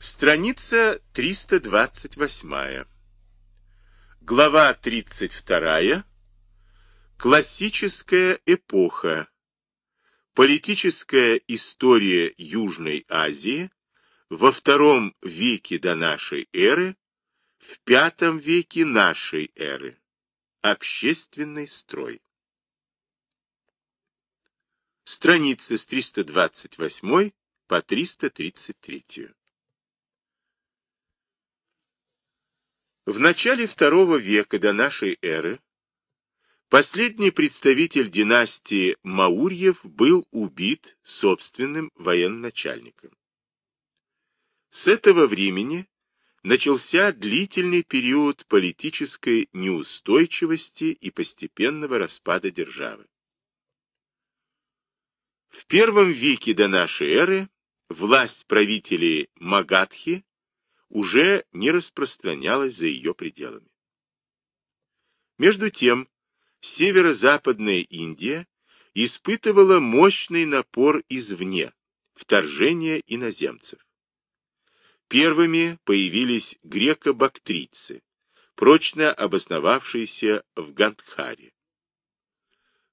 Страница 328. Глава 32. Классическая эпоха. Политическая история Южной Азии во втором веке до нашей эры, в пятом веке нашей эры. Общественный строй. Страницы с 328 по 333. В начале второго века до нашей эры последний представитель династии Маурьев был убит собственным военачальником. С этого времени начался длительный период политической неустойчивости и постепенного распада державы. В первом веке до нашей эры власть правителей Магадхи уже не распространялась за ее пределами. Между тем, северо-западная Индия испытывала мощный напор извне, вторжение иноземцев. Первыми появились греко-бактрийцы, прочно обосновавшиеся в Гандхаре.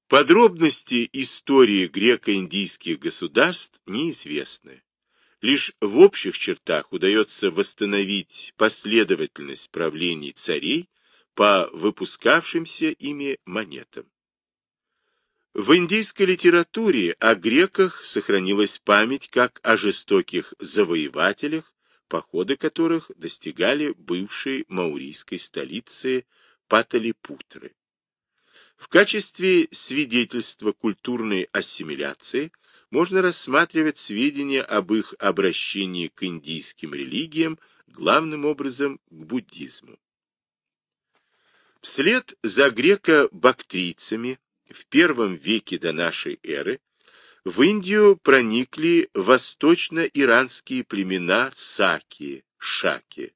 Подробности истории греко-индийских государств неизвестны. Лишь в общих чертах удается восстановить последовательность правлений царей по выпускавшимся ими монетам. В индийской литературе о греках сохранилась память как о жестоких завоевателях, походы которых достигали бывшей маурийской столицы Паталипутры. В качестве свидетельства культурной ассимиляции – можно рассматривать сведения об их обращении к индийским религиям, главным образом к буддизму. Вслед за греко-бактрийцами в первом веке до нашей эры в Индию проникли восточно-иранские племена Саки, Шаки.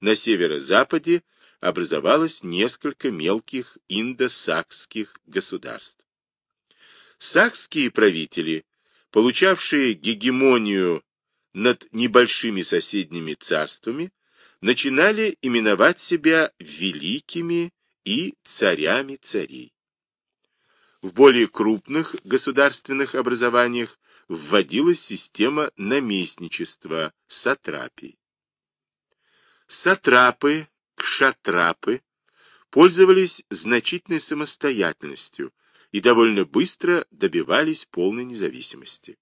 На северо-западе образовалось несколько мелких индосакских государств. Сакские правители, получавшие гегемонию над небольшими соседними царствами, начинали именовать себя великими и царями царей. В более крупных государственных образованиях вводилась система наместничества, сатрапий. Сатрапы, кшатрапы пользовались значительной самостоятельностью, и довольно быстро добивались полной независимости.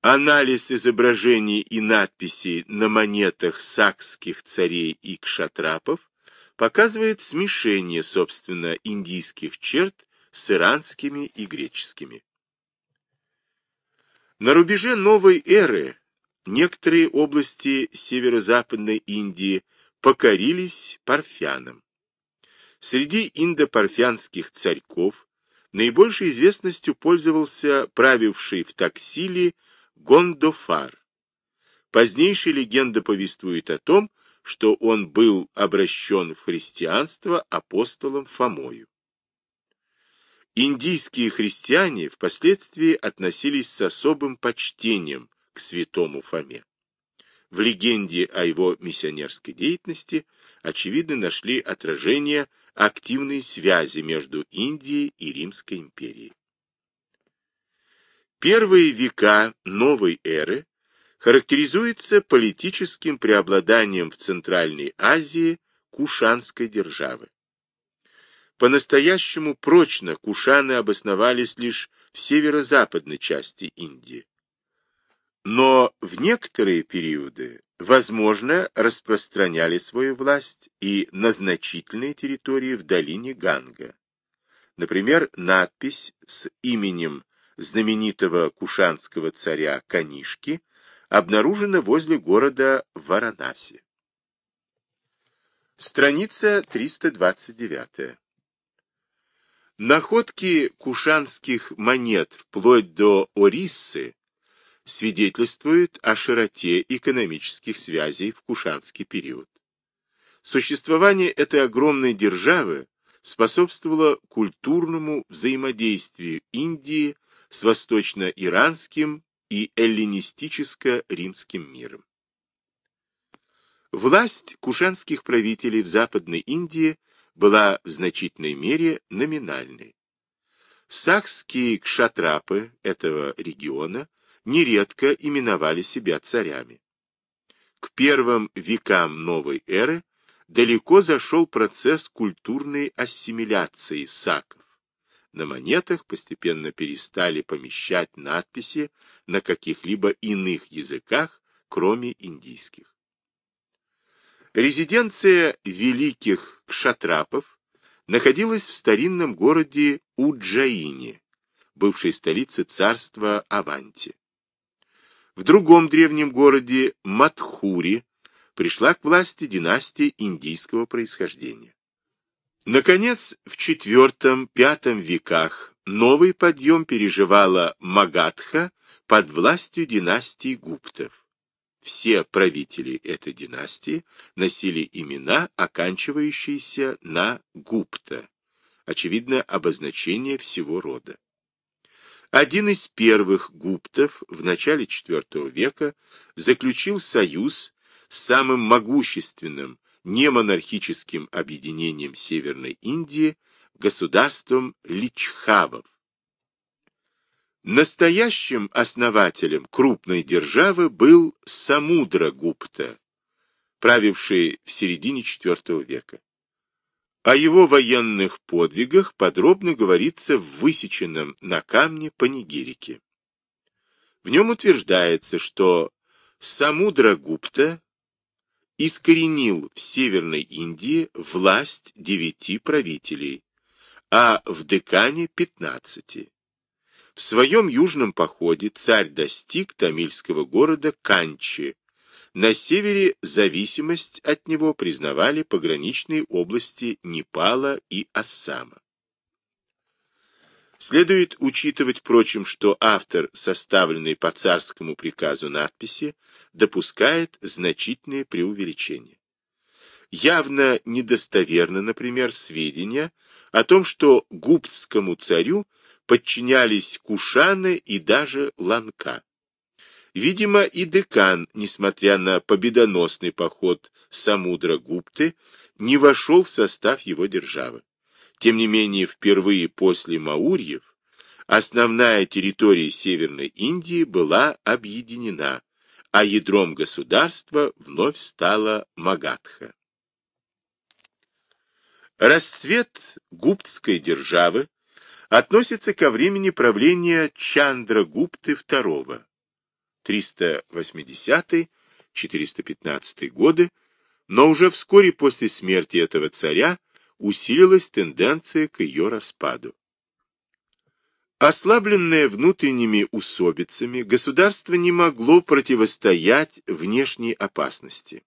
Анализ изображений и надписей на монетах сакских царей и кшатрапов показывает смешение, собственно, индийских черт с иранскими и греческими. На рубеже новой эры некоторые области северо-западной Индии покорились парфянам. Среди индо-парфянских царьков Наибольшей известностью пользовался правивший в Таксиле Гондофар. Позднейшая легенда повествует о том, что он был обращен в христианство апостолом Фомою. Индийские христиане впоследствии относились с особым почтением к святому Фоме. В легенде о его миссионерской деятельности, очевидно, нашли отражение активные связи между Индией и Римской империей. Первые века новой эры характеризуются политическим преобладанием в Центральной Азии Кушанской державы. По-настоящему прочно кушаны обосновались лишь в северо-западной части Индии. Но в некоторые периоды возможно, распространяли свою власть и на значительные территории в долине Ганга. Например, надпись с именем знаменитого кушанского царя Канишки обнаружена возле города Варанаси. Страница 329. Находки кушанских монет вплоть до Ориссы свидетельствует о широте экономических связей в Кушанский период. Существование этой огромной державы способствовало культурному взаимодействию Индии с восточно-иранским и эллинистическо-римским миром. Власть кушанских правителей в Западной Индии была в значительной мере номинальной. Сахские кшатрапы этого региона нередко именовали себя царями. К первым векам новой эры далеко зашел процесс культурной ассимиляции саков. На монетах постепенно перестали помещать надписи на каких-либо иных языках, кроме индийских. Резиденция великих кшатрапов находилась в старинном городе Уджаине, бывшей столице царства Аванти. В другом древнем городе Матхури пришла к власти династия индийского происхождения. Наконец, в IV-V веках новый подъем переживала Магадха под властью династии Гуптов. Все правители этой династии носили имена, оканчивающиеся на Гупта, очевидно, обозначение всего рода. Один из первых гуптов в начале IV века заключил союз с самым могущественным немонархическим объединением Северной Индии, государством Личхавов. Настоящим основателем крупной державы был Самудрагупта, правивший в середине IV века. О его военных подвигах подробно говорится в высеченном на камне панигирике. В нем утверждается, что Самудрагупта искоренил в Северной Индии власть девяти правителей, а в Декане пятнадцати. В своем южном походе царь достиг тамильского города Канчи. На севере зависимость от него признавали пограничные области Непала и Ассама. Следует учитывать, впрочем, что автор, составленный по царскому приказу надписи, допускает значительные преувеличения. Явно недостоверно, например, сведения о том, что губтскому царю подчинялись Кушаны и даже Ланка. Видимо, и Декан, несмотря на победоносный поход Самудра Гупты, не вошел в состав его державы. Тем не менее, впервые после Маурьев основная территория Северной Индии была объединена, а ядром государства вновь стала Магадха. Расцвет гуптской державы относится ко времени правления Чандра-Гупты II, 380-415 годы, но уже вскоре после смерти этого царя усилилась тенденция к ее распаду. Ослабленное внутренними усобицами, государство не могло противостоять внешней опасности.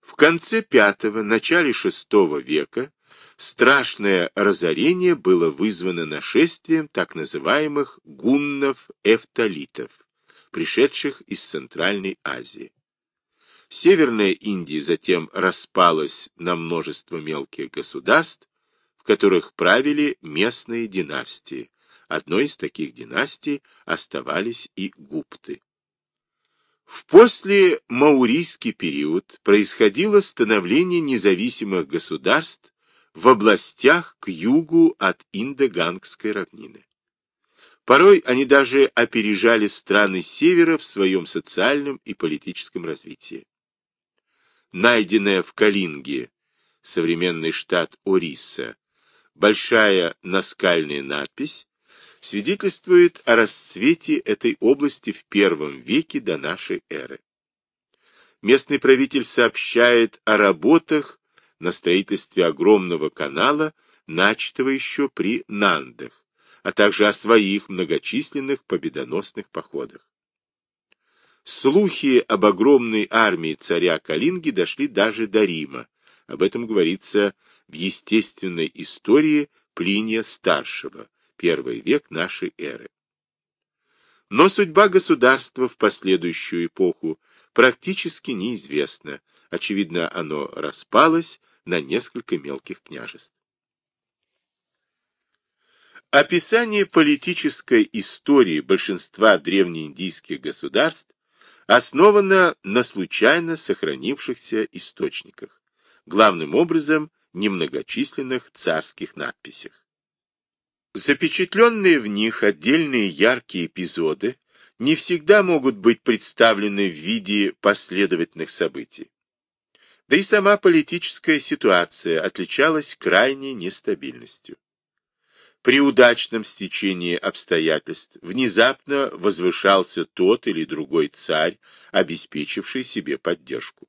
В конце V – начале VI века страшное разорение было вызвано нашествием так называемых гуннов-эфталитов, пришедших из Центральной Азии. Северная Индия затем распалась на множество мелких государств, в которых правили местные династии. Одной из таких династий оставались и гупты. В после-маурийский период происходило становление независимых государств в областях к югу от Индо-Гангской равнины. Порой они даже опережали страны Севера в своем социальном и политическом развитии. Найденная в Калинге, современный штат Ориса, большая наскальная надпись свидетельствует о расцвете этой области в первом веке до нашей эры. Местный правитель сообщает о работах на строительстве огромного канала, начатого еще при Нандах, а также о своих многочисленных победоносных походах. Слухи об огромной армии царя Калинги дошли даже до Рима. Об этом говорится в естественной истории Плиния Старшего, первый век нашей эры. Но судьба государства в последующую эпоху практически неизвестна, Очевидно, оно распалось на несколько мелких княжеств. Описание политической истории большинства древнеиндийских государств основана на случайно сохранившихся источниках, главным образом немногочисленных царских надписях. Запечатленные в них отдельные яркие эпизоды не всегда могут быть представлены в виде последовательных событий. Да и сама политическая ситуация отличалась крайней нестабильностью. При удачном стечении обстоятельств внезапно возвышался тот или другой царь, обеспечивший себе поддержку.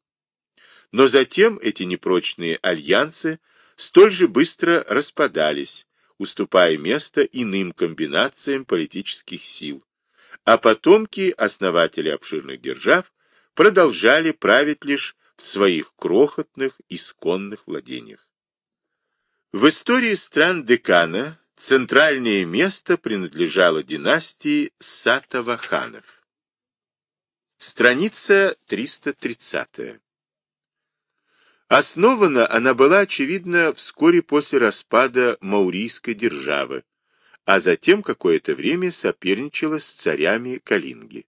Но затем эти непрочные альянсы столь же быстро распадались, уступая место иным комбинациям политических сил, а потомки основателей обширных держав продолжали править лишь в своих крохотных исконных владениях. В истории стран Декана центральное место принадлежало династии Сатаваханов. Страница 330. Основана она была, очевидно, вскоре после распада Маурийской державы, а затем какое-то время соперничала с царями Калинги.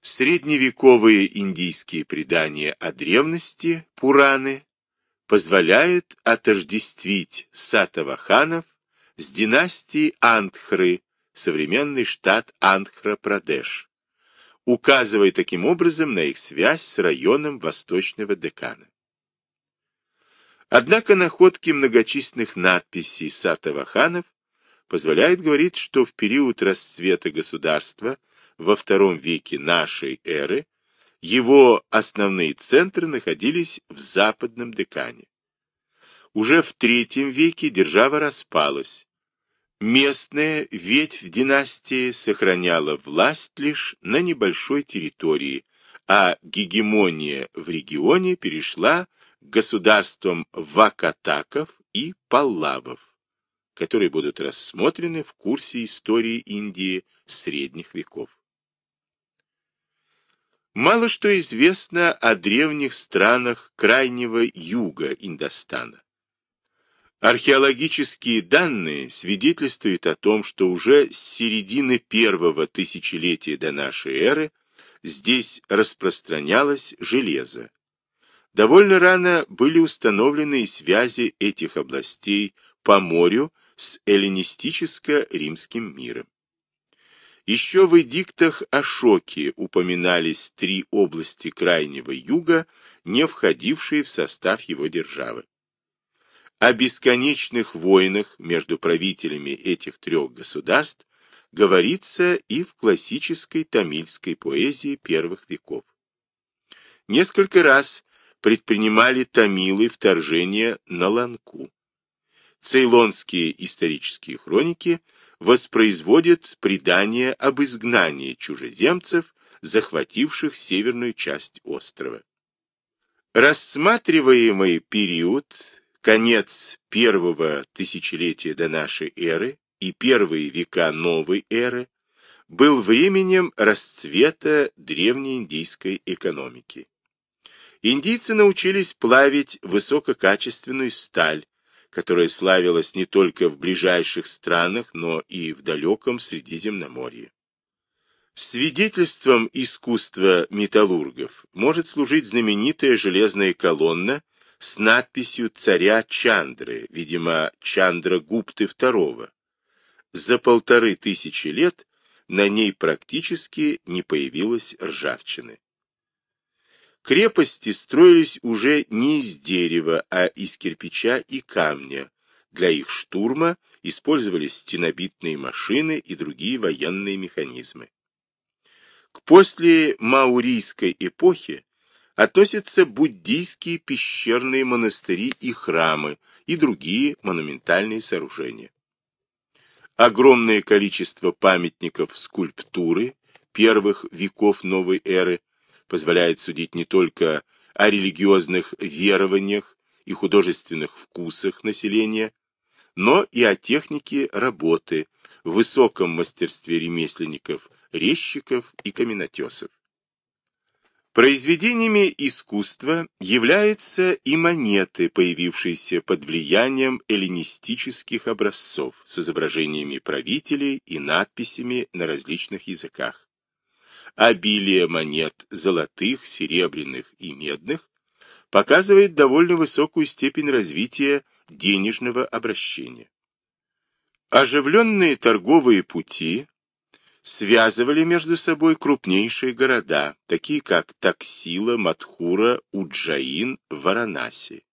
Средневековые индийские предания о древности, Пураны, позволяют отождествить сатаваханов с династией Андхры, современный штат Андхра-Прадеш, указывая таким образом на их связь с районом Восточного Декана. Однако находки многочисленных надписей сатаваханов позволяют говорить, что в период расцвета государства во втором веке нашей эры его основные центры находились в западном Декане. Уже в третьем веке держава распалась. Местная ветвь династии сохраняла власть лишь на небольшой территории, а гегемония в регионе перешла к государствам вакатаков и паллавов, которые будут рассмотрены в курсе истории Индии средних веков. Мало что известно о древних странах крайнего юга Индостана. Археологические данные свидетельствуют о том, что уже с середины первого тысячелетия до нашей эры здесь распространялось железо. Довольно рано были установлены связи этих областей по морю с эллинистическо-римским миром. Еще в эдиктах Ашоки упоминались три области Крайнего Юга, не входившие в состав его державы. О бесконечных войнах между правителями этих трех государств говорится и в классической тамильской поэзии первых веков. Несколько раз предпринимали тамилы вторжение на Ланку. Цейлонские исторические хроники – воспроизводит предание об изгнании чужеземцев, захвативших северную часть острова. Рассматриваемый период, конец первого тысячелетия до нашей эры и первые века новой эры, был временем расцвета древнеиндийской экономики. Индийцы научились плавить высококачественную сталь, которая славилась не только в ближайших странах, но и в далеком Средиземноморье. Свидетельством искусства металлургов может служить знаменитая железная колонна с надписью царя Чандры, видимо, Чандра Гупты II. За полторы тысячи лет на ней практически не появилось ржавчины. Крепости строились уже не из дерева, а из кирпича и камня. Для их штурма использовались стенобитные машины и другие военные механизмы. К после маурийской эпохи относятся буддийские пещерные монастыри и храмы и другие монументальные сооружения. Огромное количество памятников скульптуры первых веков новой эры позволяет судить не только о религиозных верованиях и художественных вкусах населения, но и о технике работы, высоком мастерстве ремесленников, резчиков и каменотесов. Произведениями искусства являются и монеты, появившиеся под влиянием эллинистических образцов с изображениями правителей и надписями на различных языках обилие монет золотых, серебряных и медных показывает довольно высокую степень развития денежного обращения. Оживленные торговые пути связывали между собой крупнейшие города, такие как Таксила, Матхура, Уджаин, Варанаси.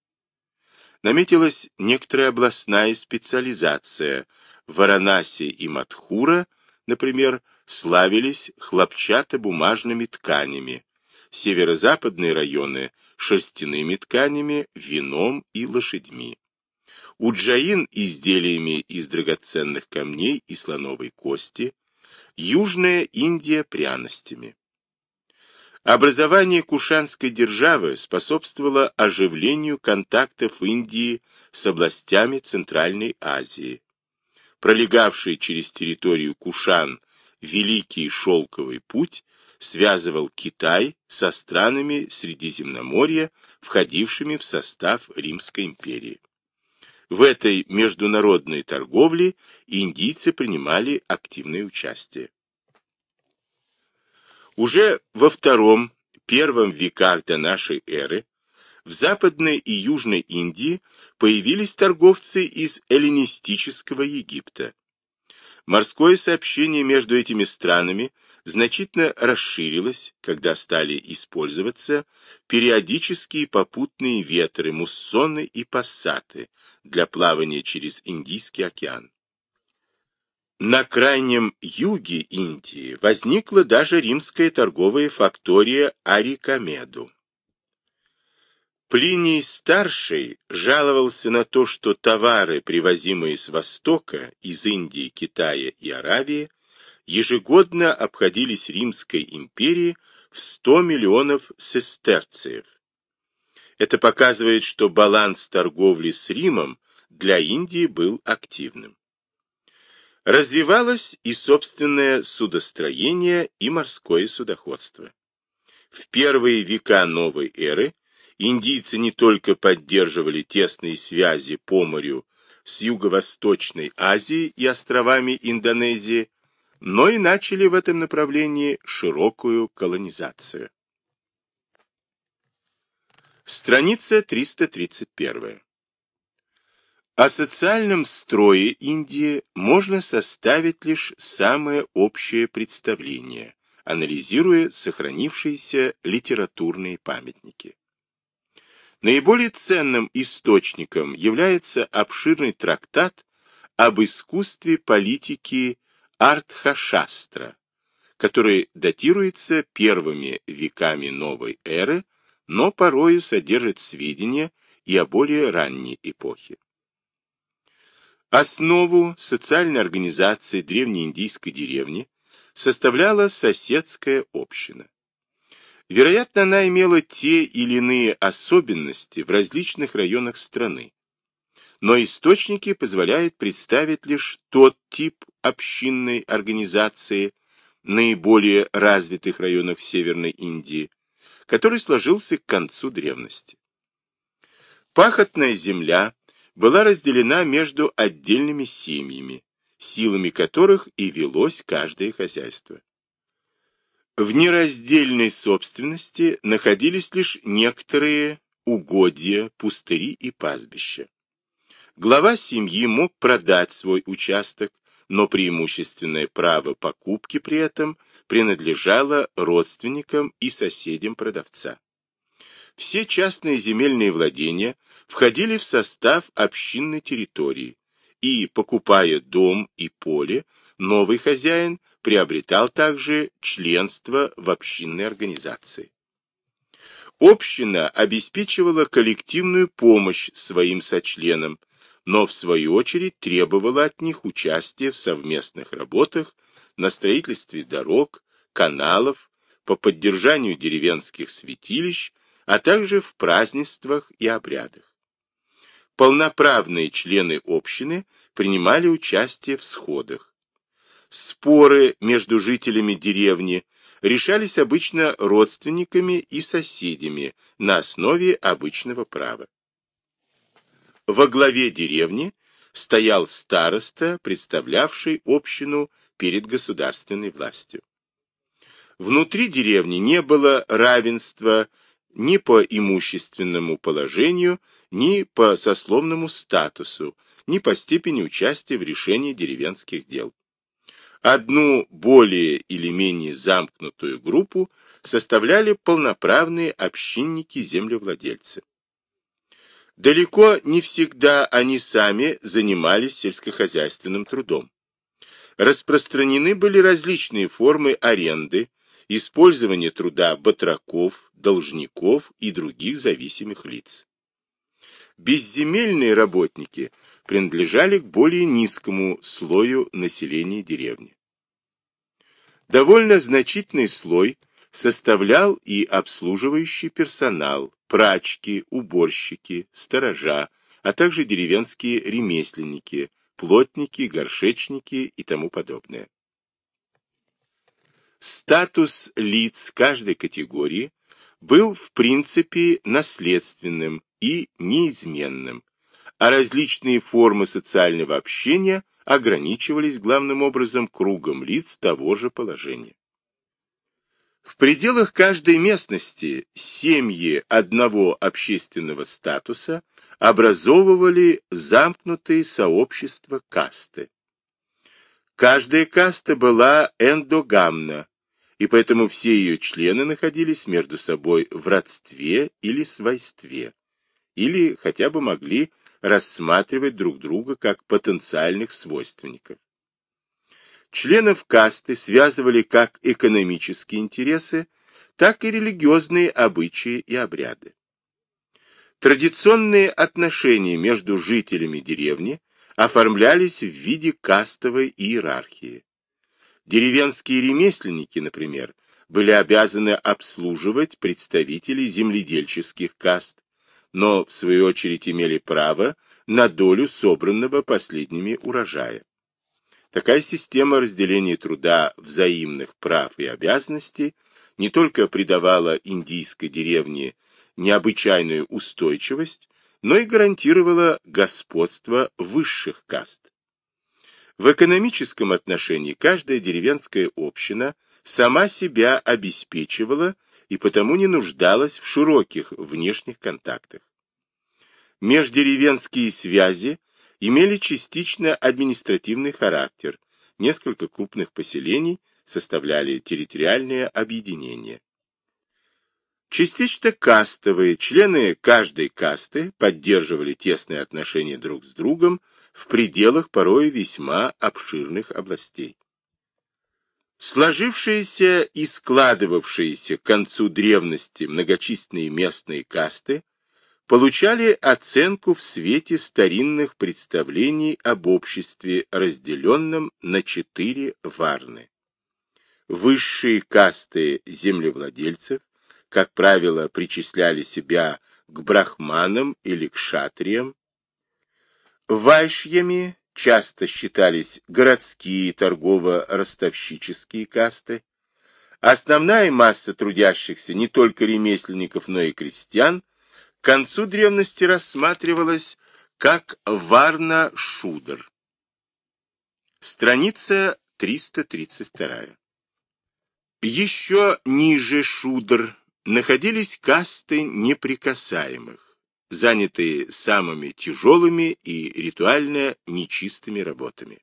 Наметилась некоторая областная специализация. Варанаси и Матхура, например, славились хлопчатобумажными тканями, северо-западные районы – шерстяными тканями, вином и лошадьми. Уджаин – изделиями из драгоценных камней и слоновой кости, Южная Индия – пряностями. Образование Кушанской державы способствовало оживлению контактов Индии с областями Центральной Азии. Пролегавший через территорию Кушан Великий Шелковый путь связывал Китай со странами Средиземноморья, входившими в состав Римской империи. В этой международной торговле индийцы принимали активное участие. Уже во втором, первом веках до нашей эры в Западной и Южной Индии появились торговцы из эллинистического Египта. Морское сообщение между этими странами значительно расширилось, когда стали использоваться периодические попутные ветры, муссоны и пассаты для плавания через Индийский океан. На крайнем юге Индии возникла даже римская торговая фактория Арикамеду. Плиний Старший жаловался на то, что товары, привозимые с Востока, из Индии, Китая и Аравии, ежегодно обходились Римской империи в 100 миллионов сестерциев. Это показывает, что баланс торговли с Римом для Индии был активным. Развивалось и собственное судостроение и морское судоходство. В первые века новой эры индийцы не только поддерживали тесные связи по морю с Юго-Восточной Азией и островами Индонезии, но и начали в этом направлении широкую колонизацию. Страница 331. О социальном строе Индии можно составить лишь самое общее представление, анализируя сохранившиеся литературные памятники. Наиболее ценным источником является обширный трактат об искусстве политики Артхашастра, который датируется первыми веками новой эры, но порою содержит сведения и о более ранней эпохе. Основу социальной организации древнеиндийской деревни составляла соседская община. Вероятно, она имела те или иные особенности в различных районах страны. Но источники позволяют представить лишь тот тип общинной организации наиболее развитых районах Северной Индии, который сложился к концу древности. Пахотная земля была разделена между отдельными семьями, силами которых и велось каждое хозяйство. В нераздельной собственности находились лишь некоторые угодья, пустыри и пастбища. Глава семьи мог продать свой участок, но преимущественное право покупки при этом принадлежало родственникам и соседям продавца. Все частные земельные владения входили в состав общинной территории, и, покупая дом и поле, новый хозяин приобретал также членство в общинной организации. Община обеспечивала коллективную помощь своим сочленам, но в свою очередь требовала от них участия в совместных работах на строительстве дорог, каналов, по поддержанию деревенских святилищ, а также в празднествах и обрядах. Полноправные члены общины принимали участие в сходах. Споры между жителями деревни решались обычно родственниками и соседями на основе обычного права. Во главе деревни стоял староста, представлявший общину перед государственной властью. Внутри деревни не было равенства ни по имущественному положению, ни по сословному статусу, ни по степени участия в решении деревенских дел. Одну более или менее замкнутую группу составляли полноправные общинники-землевладельцы. Далеко не всегда они сами занимались сельскохозяйственным трудом. Распространены были различные формы аренды, использования труда батраков, должников и других зависимых лиц. Безземельные работники принадлежали к более низкому слою населения деревни. Довольно значительный слой составлял и обслуживающий персонал, прачки, уборщики, сторожа, а также деревенские ремесленники, плотники, горшечники и тому подобное. Статус лиц каждой категории был в принципе наследственным и неизменным, а различные формы социального общения ограничивались главным образом кругом лиц того же положения. В пределах каждой местности семьи одного общественного статуса образовывали замкнутые сообщества касты. Каждая каста была эндогамна, и поэтому все ее члены находились между собой в родстве или свойстве, или хотя бы могли рассматривать друг друга как потенциальных свойственников. Членов касты связывали как экономические интересы, так и религиозные обычаи и обряды. Традиционные отношения между жителями деревни оформлялись в виде кастовой иерархии. Деревенские ремесленники, например, были обязаны обслуживать представителей земледельческих каст, но в свою очередь имели право на долю собранного последними урожая. Такая система разделения труда взаимных прав и обязанностей не только придавала индийской деревне необычайную устойчивость, но и гарантировала господство высших каст. В экономическом отношении каждая деревенская община сама себя обеспечивала и потому не нуждалась в широких внешних контактах. Междеревенские связи имели частично административный характер, несколько крупных поселений составляли территориальное объединение. Частично кастовые члены каждой касты поддерживали тесные отношения друг с другом в пределах порой весьма обширных областей. Сложившиеся и складывавшиеся к концу древности многочисленные местные касты получали оценку в свете старинных представлений об обществе, разделенном на четыре варны. Высшие касты землевладельцев, как правило, причисляли себя к брахманам или к шатриям, Вайшьями часто считались городские торгово-ростовщические касты. Основная масса трудящихся, не только ремесленников, но и крестьян, к концу древности рассматривалась как Варна-Шудр. Страница 332. Еще ниже Шудр находились касты неприкасаемых занятые самыми тяжелыми и ритуально нечистыми работами.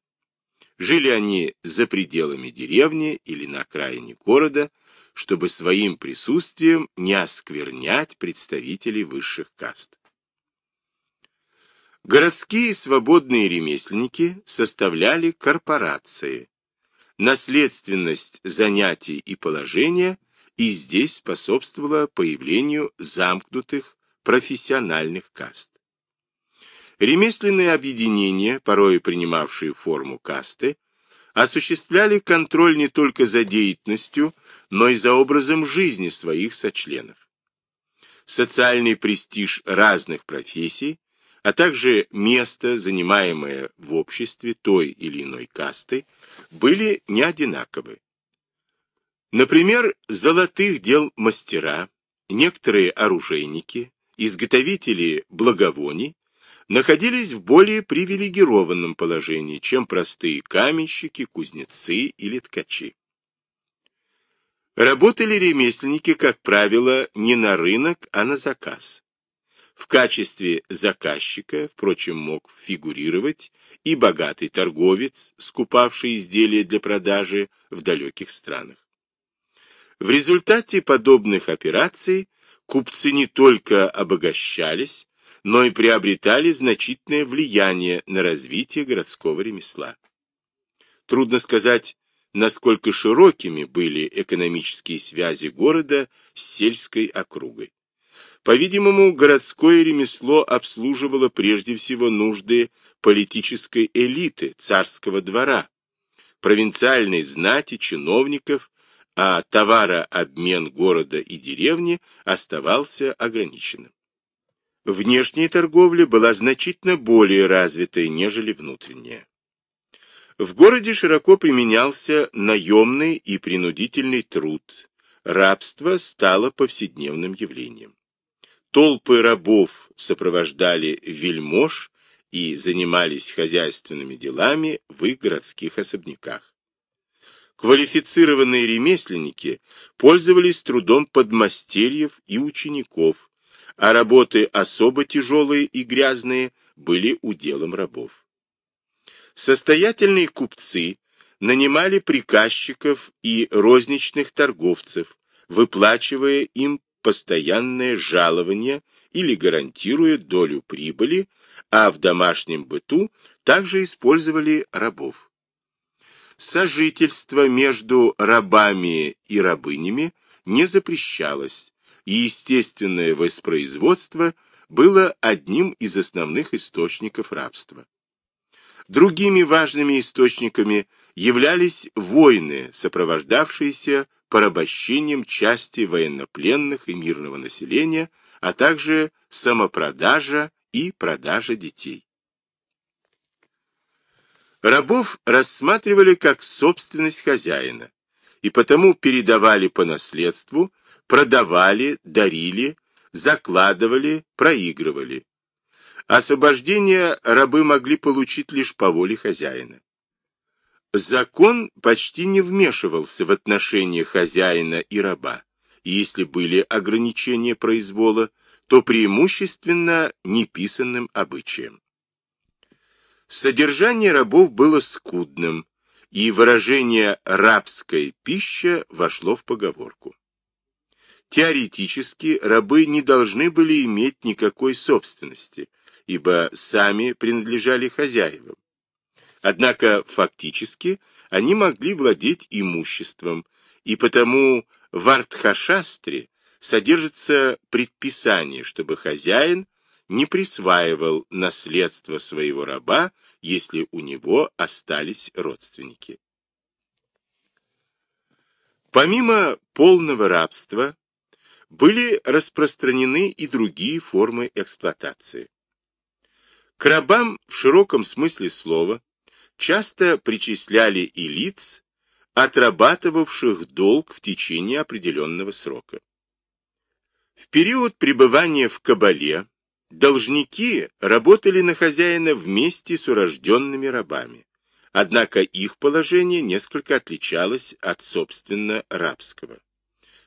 Жили они за пределами деревни или на окраине города, чтобы своим присутствием не осквернять представителей высших каст. Городские свободные ремесленники составляли корпорации. Наследственность занятий и положения и здесь способствовала появлению замкнутых профессиональных каст. Ремесленные объединения, порой принимавшие форму касты, осуществляли контроль не только за деятельностью, но и за образом жизни своих сочленов. Социальный престиж разных профессий, а также место, занимаемое в обществе той или иной касты, были не одинаковы. Например, золотых дел мастера, некоторые оружейники, изготовители благовоний находились в более привилегированном положении, чем простые каменщики, кузнецы или ткачи. Работали ремесленники, как правило, не на рынок, а на заказ. В качестве заказчика, впрочем, мог фигурировать и богатый торговец, скупавший изделия для продажи в далеких странах. В результате подобных операций купцы не только обогащались, но и приобретали значительное влияние на развитие городского ремесла. Трудно сказать, насколько широкими были экономические связи города с сельской округой. По-видимому, городское ремесло обслуживало прежде всего нужды политической элиты царского двора, провинциальной знати, чиновников, а товарообмен города и деревни оставался ограниченным. Внешняя торговля была значительно более развитой, нежели внутренняя. В городе широко применялся наемный и принудительный труд. Рабство стало повседневным явлением. Толпы рабов сопровождали вельмож и занимались хозяйственными делами в их городских особняках. Квалифицированные ремесленники пользовались трудом подмастерьев и учеников, а работы особо тяжелые и грязные были уделом рабов. Состоятельные купцы нанимали приказчиков и розничных торговцев, выплачивая им постоянное жалование или гарантируя долю прибыли, а в домашнем быту также использовали рабов. Сожительство между рабами и рабынями не запрещалось, и естественное воспроизводство было одним из основных источников рабства. Другими важными источниками являлись войны, сопровождавшиеся порабощением части военнопленных и мирного населения, а также самопродажа и продажа детей. Рабов рассматривали как собственность хозяина, и потому передавали по наследству, продавали, дарили, закладывали, проигрывали. Освобождение рабы могли получить лишь по воле хозяина. Закон почти не вмешивался в отношения хозяина и раба, если были ограничения произвола, то преимущественно неписанным обычаем. Содержание рабов было скудным, и выражение «рабская пища» вошло в поговорку. Теоретически рабы не должны были иметь никакой собственности – ибо сами принадлежали хозяевам. Однако фактически они могли владеть имуществом, и потому в Артхашастре содержится предписание, чтобы хозяин не присваивал наследство своего раба, если у него остались родственники. Помимо полного рабства, были распространены и другие формы эксплуатации. К рабам в широком смысле слова часто причисляли и лиц, отрабатывавших долг в течение определенного срока. В период пребывания в Кабале должники работали на хозяина вместе с урожденными рабами, однако их положение несколько отличалось от собственно рабского.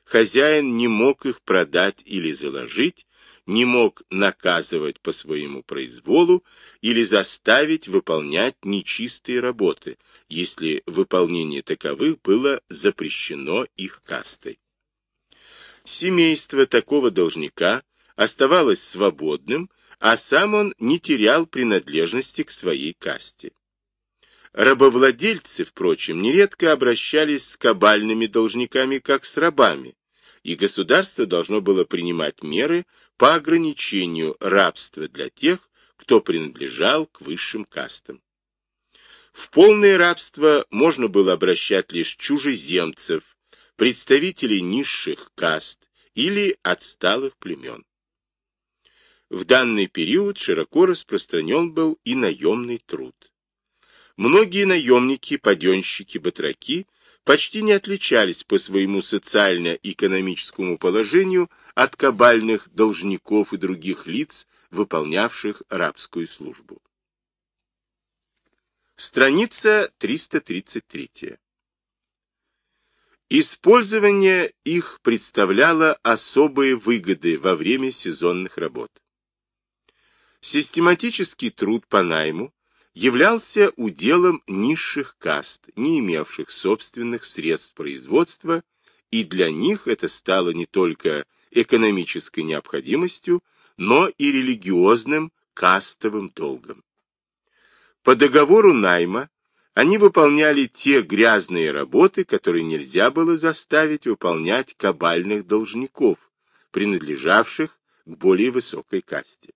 Хозяин не мог их продать или заложить, не мог наказывать по своему произволу или заставить выполнять нечистые работы, если выполнение таковых было запрещено их кастой. Семейство такого должника оставалось свободным, а сам он не терял принадлежности к своей касте. Рабовладельцы, впрочем, нередко обращались с кабальными должниками как с рабами, и государство должно было принимать меры по ограничению рабства для тех, кто принадлежал к высшим кастам. В полное рабство можно было обращать лишь чужеземцев, представителей низших каст или отсталых племен. В данный период широко распространен был и наемный труд. Многие наемники, паденщики, батраки почти не отличались по своему социально-экономическому положению от кабальных должников и других лиц, выполнявших рабскую службу. Страница 333. Использование их представляло особые выгоды во время сезонных работ. Систематический труд по найму являлся уделом низших каст, не имевших собственных средств производства, и для них это стало не только экономической необходимостью, но и религиозным кастовым долгом. По договору найма они выполняли те грязные работы, которые нельзя было заставить выполнять кабальных должников, принадлежавших к более высокой касте.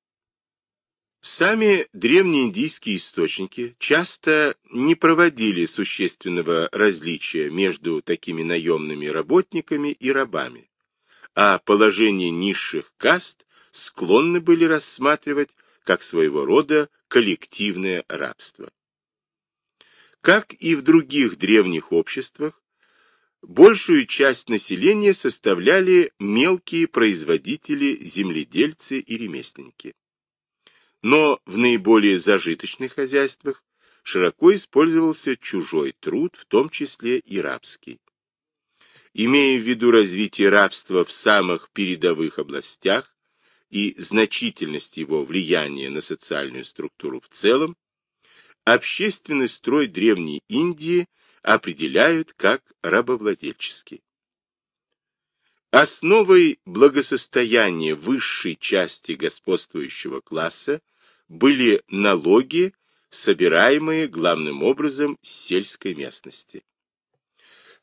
Сами древнеиндийские источники часто не проводили существенного различия между такими наемными работниками и рабами, а положение низших каст склонны были рассматривать как своего рода коллективное рабство. Как и в других древних обществах, большую часть населения составляли мелкие производители, земледельцы и ремесленники. Но в наиболее зажиточных хозяйствах широко использовался чужой труд, в том числе и рабский. Имея в виду развитие рабства в самых передовых областях и значительность его влияния на социальную структуру в целом, общественный строй Древней Индии определяют как рабовладельческий. Основой благосостояния высшей части господствующего класса были налоги, собираемые главным образом с сельской местности.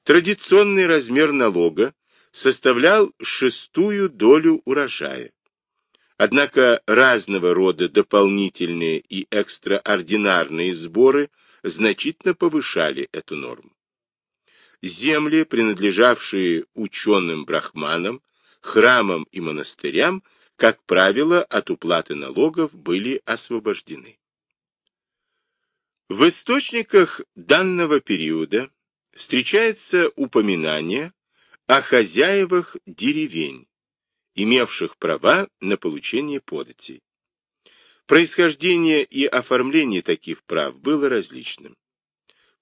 Традиционный размер налога составлял шестую долю урожая. Однако разного рода дополнительные и экстраординарные сборы значительно повышали эту норму. Земли, принадлежавшие ученым-брахманам, храмам и монастырям, как правило, от уплаты налогов были освобождены. В источниках данного периода встречается упоминание о хозяевах деревень, имевших права на получение податей. Происхождение и оформление таких прав было различным.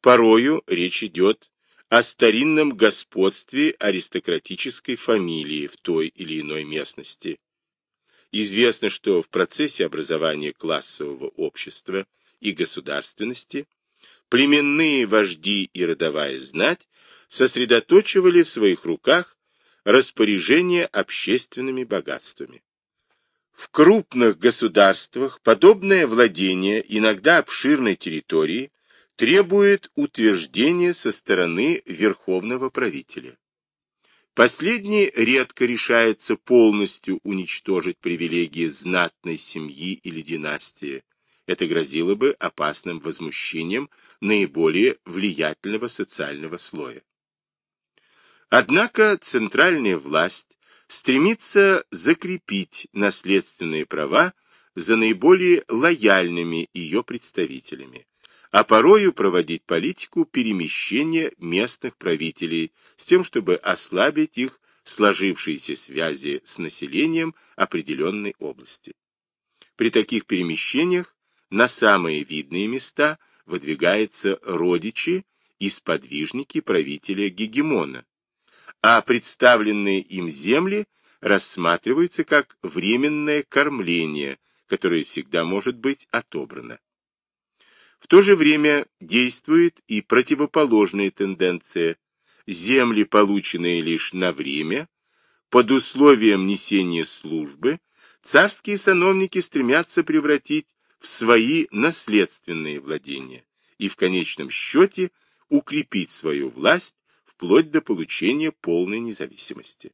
Порою речь идет о старинном господстве аристократической фамилии в той или иной местности. Известно, что в процессе образования классового общества и государственности племенные вожди и родовая знать сосредоточивали в своих руках распоряжение общественными богатствами. В крупных государствах подобное владение иногда обширной территории требует утверждения со стороны верховного правителя. Последний редко решается полностью уничтожить привилегии знатной семьи или династии. Это грозило бы опасным возмущением наиболее влиятельного социального слоя. Однако центральная власть стремится закрепить наследственные права за наиболее лояльными ее представителями, а порою проводить политику перемещения местных правителей с тем, чтобы ослабить их сложившиеся связи с населением определенной области. При таких перемещениях на самые видные места выдвигаются родичи и сподвижники правителя-гегемона, а представленные им земли рассматриваются как временное кормление, которое всегда может быть отобрано. В то же время действует и противоположная тенденция. Земли, полученные лишь на время, под условием несения службы, царские сановники стремятся превратить в свои наследственные владения и в конечном счете укрепить свою власть вплоть до получения полной независимости.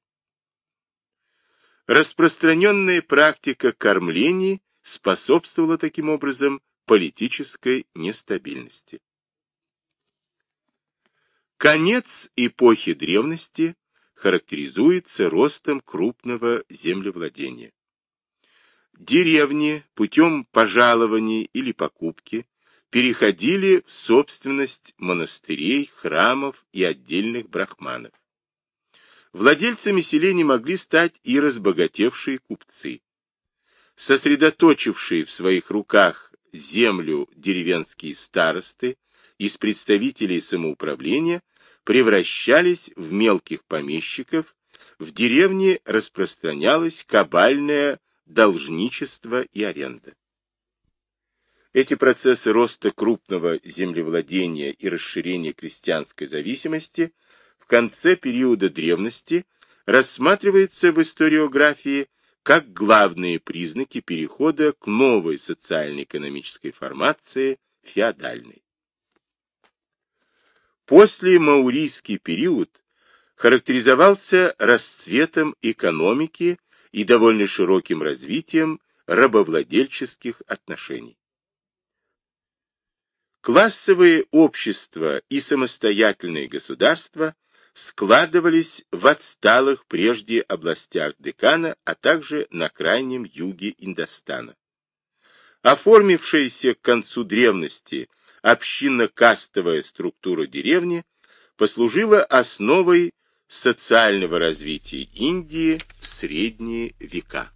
Распространенная практика кормлений способствовала таким образом политической нестабильности. Конец эпохи древности характеризуется ростом крупного землевладения. Деревни путем пожалований или покупки переходили в собственность монастырей, храмов и отдельных брахманов. Владельцами селений могли стать и разбогатевшие купцы. Сосредоточившие в своих руках землю деревенские старосты из представителей самоуправления превращались в мелких помещиков, в деревне распространялось кабальное должничество и аренда. Эти процессы роста крупного землевладения и расширения крестьянской зависимости в конце периода древности рассматриваются в историографии как главные признаки перехода к новой социально-экономической формации феодальной. После маурийский период характеризовался расцветом экономики и довольно широким развитием рабовладельческих отношений. Классовые общества и самостоятельные государства складывались в отсталых прежде областях Декана, а также на крайнем юге Индостана. Оформившаяся к концу древности общинно-кастовая структура деревни послужила основой социального развития Индии в средние века.